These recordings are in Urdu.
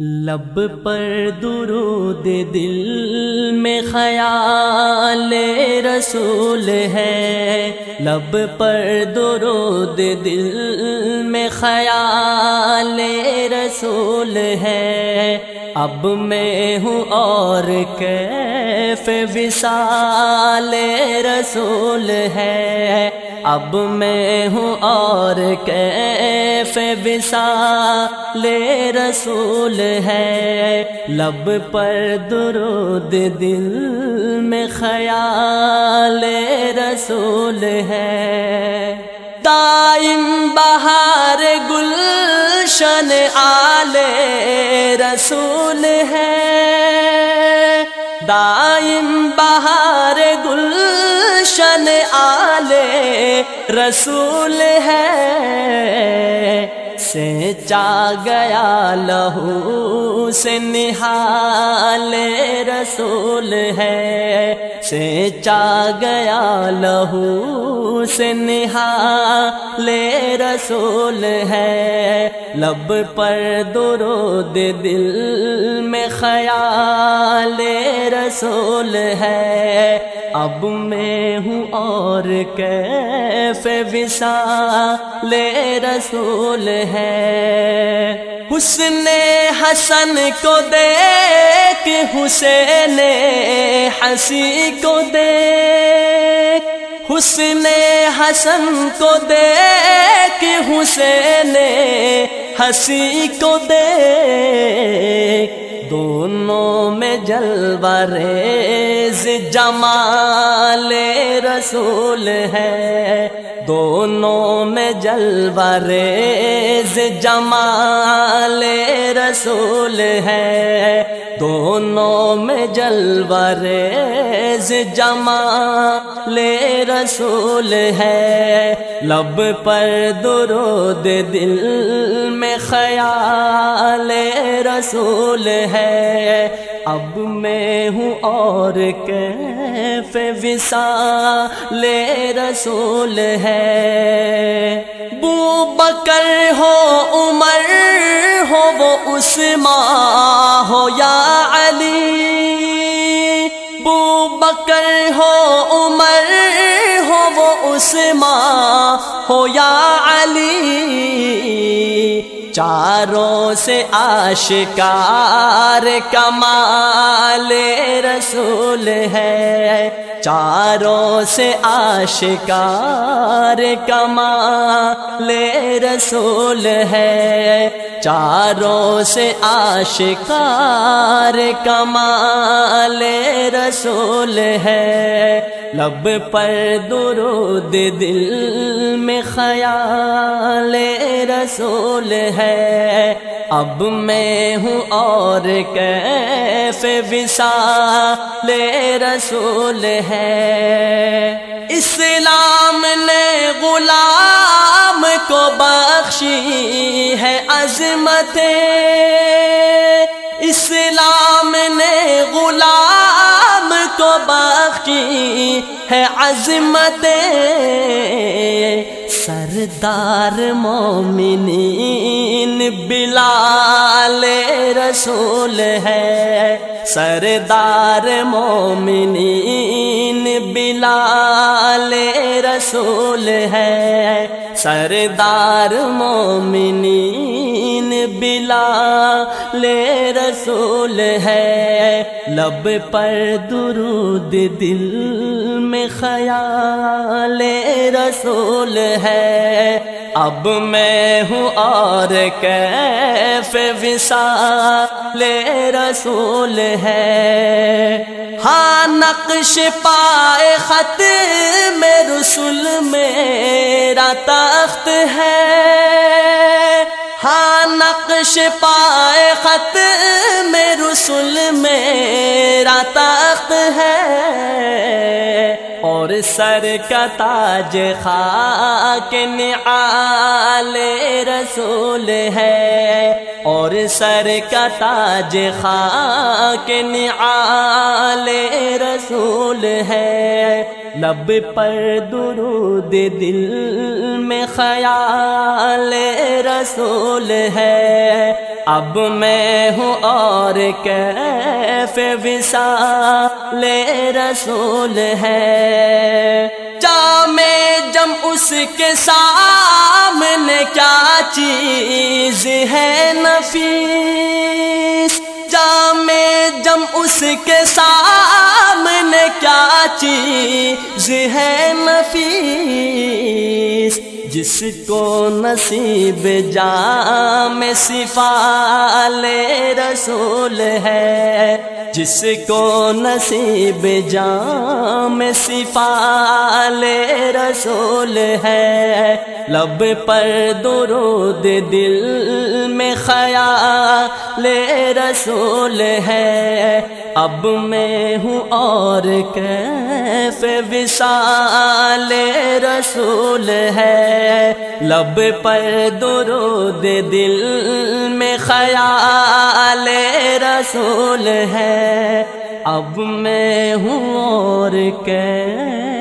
لب پر درود دل میں خیال رسول ہے۔ لب پر درود دل میں خیال رسول ہے۔ اب میں ہوں اور کیف وصال رسول ہے۔ اب میں ہوں اور کیف لے رسول ہے۔ لب پر درود دل میں خیال رسول ہے۔ دائم بہار گلشن آلے رسول ہے۔ دائم بہار گلشن آلے رسول ہے۔ سے چا گیا لہو سے نہال رسول ہے سے چا گیا لہو سے نہال رسول ہے لب پر درود دل میں خیال رسول ہے اب میں ہوں اور کیف لے رسول ہے حسن حسن کو دیکھ حسین ہنسی کو دیکھ، حسن حسن کو دیکھ حسین ہنسی کو دیکھ۔ دونوں میں جلوہ ریز جمال رسول ہے۔ دونوں میں جلوہ ریز جمال رسول ہے۔ دونوں میں جلوہ ریز جمال رسول ہے۔ لب پر درود دل میں خیال رسول ہے۔ اب میں ہوں اور کیف لے رسول ہے۔ بو بکر ہو، عمر ہو، وہ عثمان ہو، یا علی۔ بو بکر ہو، عمر ہو، وہ عثمان ہو، یا علی۔ چاروں سے آشکار کمال رسول ہے۔ چاروں سے آشکار کمال رسول ہے۔ چاروں سے آشکار کمال رسول ہے۔ لب پر درود دل میں خیال رسول ہے۔ اب میں ہوں اور کیف لے رسول ہے۔ اسلام نے غلام کو بخشی ہے عظمت ہے عظمت سردار مومنین بلال رسول ہے سردار مومنین بلال رسول ہے سردار مومنین بلال رسول ہے۔ لب پر درود دل میں خیال رسول ہے۔ اب میں ہوں اور کیف لے رسول ہے۔ ہاں نقش پائے خط میں رسول میرا تخت ہے۔ ہاں نقش پائے خط میں رسول میں سر کا تاج خاک نعال رسول ہے اور سر کا تاج خاک نعال رسول ہے لب پر درود دل میں خیال رسول ہے اب میں ہوں اور کیف وصال رسول ہے۔ جام جم اس کے سامنے کیا چیز ہے نفیس؟ جام جم اس کے سامنے کیا چیز ہے نفیس؟ جس کو نصیب جام صفال رسول ہے جس کو نصیب جام صفال رسول ہے لب پر درود دل میں خیال رسول ہے۔ اب میں ہوں اور کیف وصال رسول ہے۔ لب پر درود دل میں خیال رسول ہے۔ اب میں ہوں اور کیف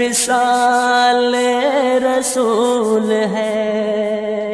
وصال رسول ہے۔